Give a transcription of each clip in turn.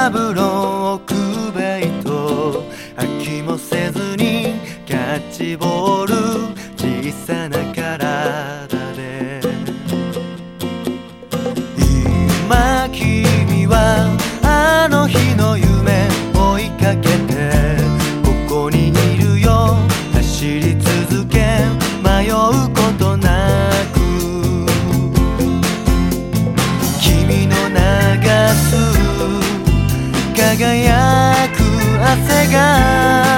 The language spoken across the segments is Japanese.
サブロー奥ベイト。飽きもせずにキャッチボール。小さな体で。今君はあの日の夢追いかけてここにいるよ。走り続け迷うことなく。君のす輝く汗が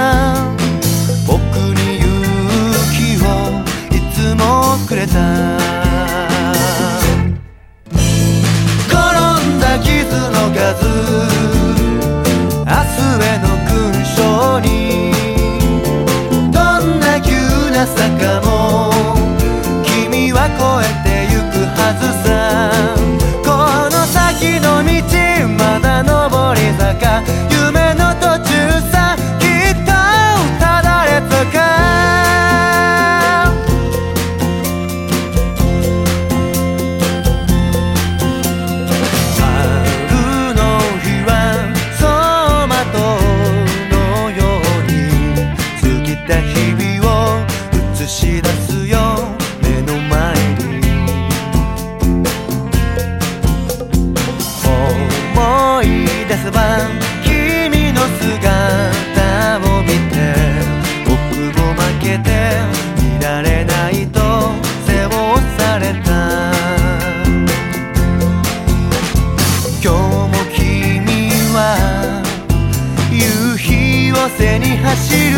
走る。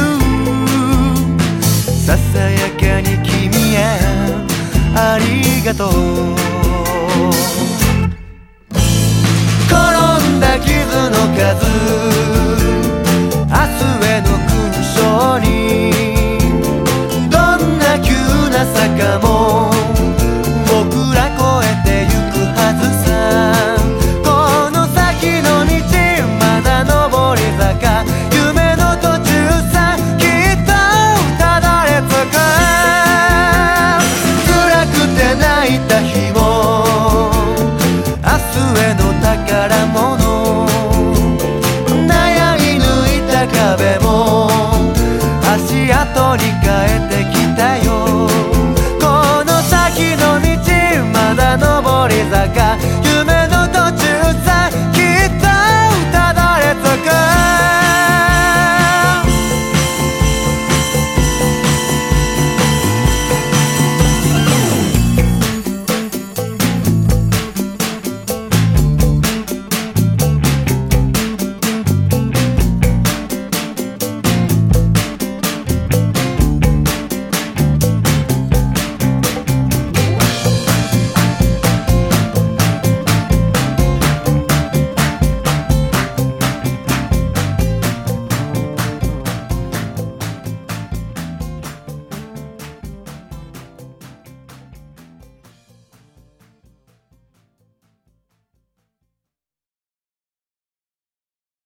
ささやかに君へありがとう。転んだ傷の数宝物悩み抜いた壁も足跡に変えてきたよ。この先の道まだ上り坂。